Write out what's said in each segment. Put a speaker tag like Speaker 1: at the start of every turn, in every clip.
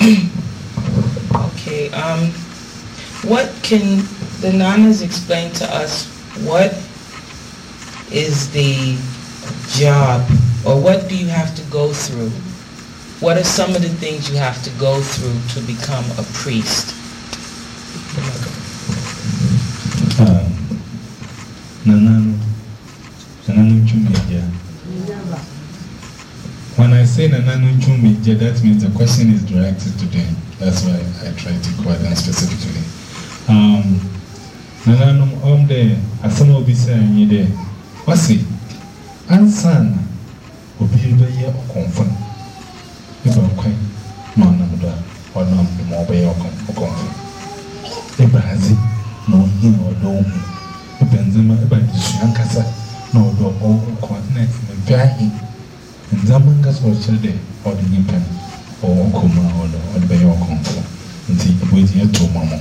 Speaker 1: Okay, um, what can the nanas explain to us? What is the job, or what do you have to go through? What are some of the things you have to go through to become a priest?
Speaker 2: Um, When I say that means the question is directed to them. That's why I try to call them specifically. Um. Asama obi sɛ anyi dɛ wasi ansa na obi bɛyɛ ɔkɔnfo no eba kwan ma ɔnam do a ɔnam do ma ɔbɛyɛ ɔkɔn- ɔkɔnfo eba adze na ɔhia ɔdɔ ohu eba ndzɛmba eba adesua nkasa na ndzamanga sɛ ɔkyerɛ dɛ ɔde nipa ɔwɔ nkɔmɔ a ɔdɔ ɔde bɛyɛ ɔkɔnkɔ nti wɔdi ɛto ma mo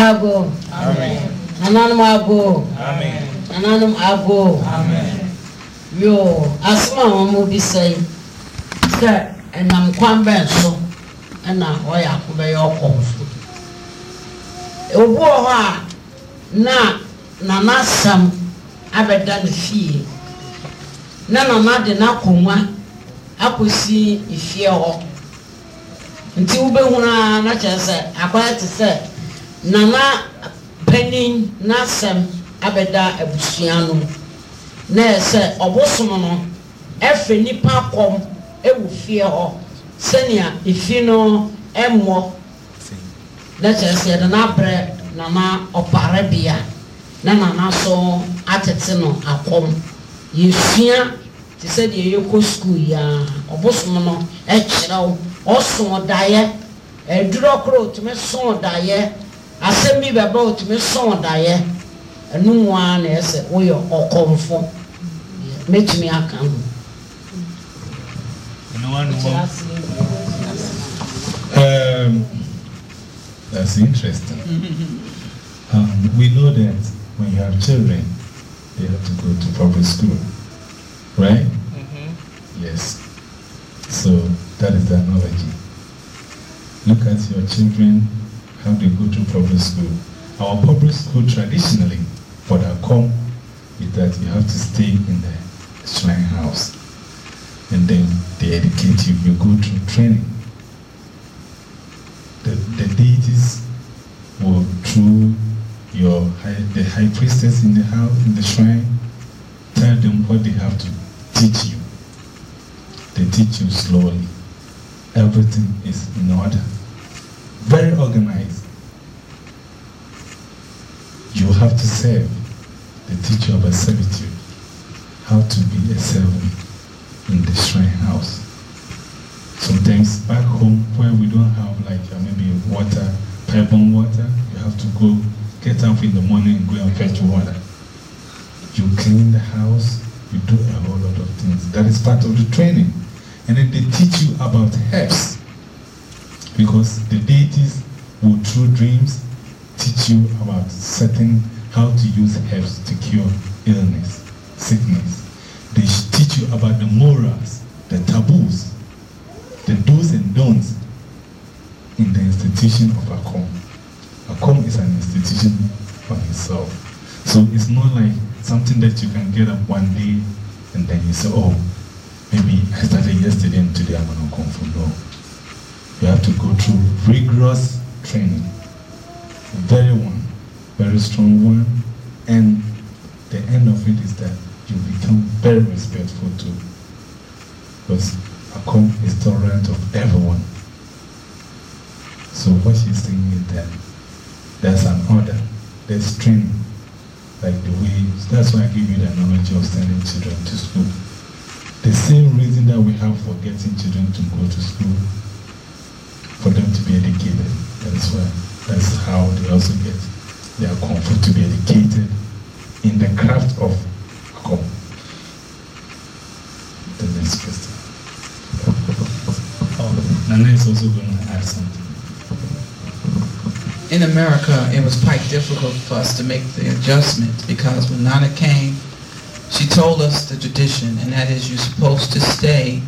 Speaker 3: Ago. Amen. Ananum ago. Amen. Ananum ago. Amen. Yo, asoma wɔn mo bi sɛ, sɛ ɛnam kwan bɛn so. Ɛna ɔyɛ ako bɛyɛ ɔkɔnfo. Obi wɔ hɔ a na nanasɛm abɛda ne fie na nana de n'akonnwa akɔsi efie hɔ nti wobɛhunu a na sɛ akɔyɛ te sɛ nana panin n'asɛm abɛda abusua no na yɛ sɛ ɔbosom no ɛfɛ nipa kɔm ɛwɔ fie hɔ sɛnea efi no ɛmmɔ. Na kyerɛ sɛ yɛde nana ɔparebea na nana so atete no akɔm. Yɛsua te sɛ deɛ yɛkɔ sukuu yi a ɔbosom no ɛkyerɛw ɔso daeɛ. Ɛdurɔ koro otumi so daeɛ. Asɛm bi bɛba otumi so daeɛ. Ɛno mu ara na ɛsɛ woyɛ ɔkɔmfo
Speaker 2: Um, that's interesting. Um, we know that when you have children, they have to go to public school, right? Yes. So that is the analogy. Look at your children, how they go to public school. Our public school traditionally, for the com, is that you have to stay in the shrine house. And then they educate you, you go through training. The, the deities will through your high, the high priestess in the house in the shrine. Tell them what they have to teach you. They teach you slowly. Everything is in order. Very organized. You have to serve. They teach you about servitude. How to be a servant in house Sometimes back home where we don't have like uh, maybe water, pipe on water, you have to go get up in the morning and go and fetch water. You clean the house, you do a whole lot of things. That is part of the training. And then they teach you about herbs. Because the deities will through dreams teach you about certain how to use herbs to cure illness, sickness. They you about the morals, the taboos, the do's and don'ts in the institution of Akom. Akom is an institution on itself. So it's not like something that you can get up one day and then you say, oh, maybe I started yesterday and today I'm going to come for no. You have to go through rigorous training. Very one, very strong one, and the end of it is that you become very respectful too. Because Akom is tolerant of everyone. So what she's saying is that there's an order, there's training, like the way, that's why I give you the analogy of sending children to school. The same reason that we have for getting children to go to school, for them to be educated. That's why, that's how they also get their comfort to be educated in the craft of Akom. The next question. Oh, Nana is also going to add something.
Speaker 4: in America, it was quite difficult for us to make the adjustment because when Nana came, she told us the tradition, and that is you're supposed to stay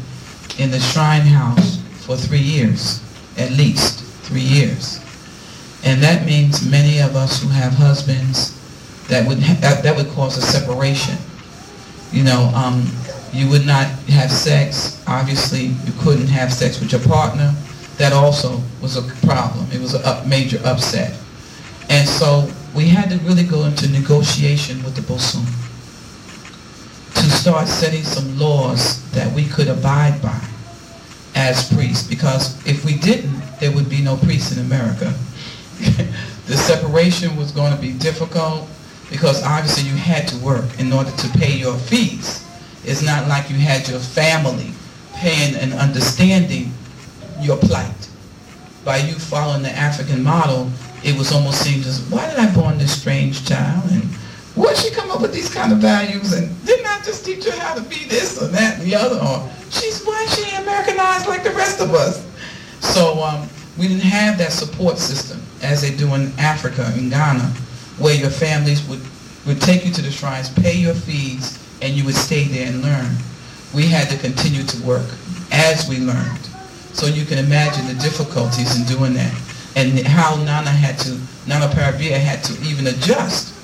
Speaker 4: in the shrine house for three years, at least three years. And that means many of us who have husbands, that would, that, that would cause a separation. You know, um, you would not have sex. Obviously, you couldn't have sex with your partner. That also was a problem. It was a major upset. And so we had to really go into negotiation with the Bosom to start setting some laws that we could abide by as priests. Because if we didn't, there would be no priests in America. the separation was going to be difficult because obviously you had to work in order to pay your fees. It's not like you had your family paying and understanding your plight. By you following the African model, it was almost seemed as, why did I born this strange child? And where'd she come up with these kind of values? And didn't I just teach her how to be this or that and the other? Or she's, why she Americanized like the rest of us? So um, we didn't have that support system as they do in Africa, in Ghana, where your families would, would take you to the shrines, pay your fees, and you would stay there and learn. We had to continue to work as we learned. So you can imagine the difficulties in doing that and how Nana had to, Nana Parabia had to even adjust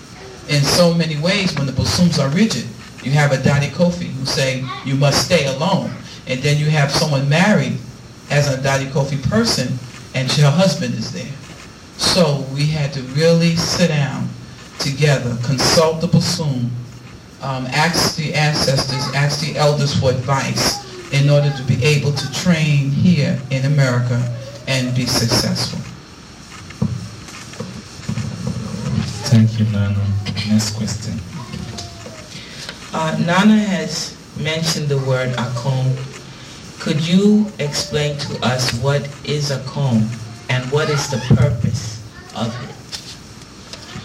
Speaker 4: in so many ways when the Bosums are rigid. You have a Dadi Kofi who say you must stay alone. And then you have someone married as a Dadi Kofi person and her husband is there. So we had to really sit down together, consult the Bosom, um, ask the ancestors, ask the elders for advice in order to be able to train here in America and be successful.
Speaker 2: Thank you, Nana. Next question.
Speaker 1: Uh, Nana has mentioned the word akom. Could you explain to us what is akom and what is the purpose of it?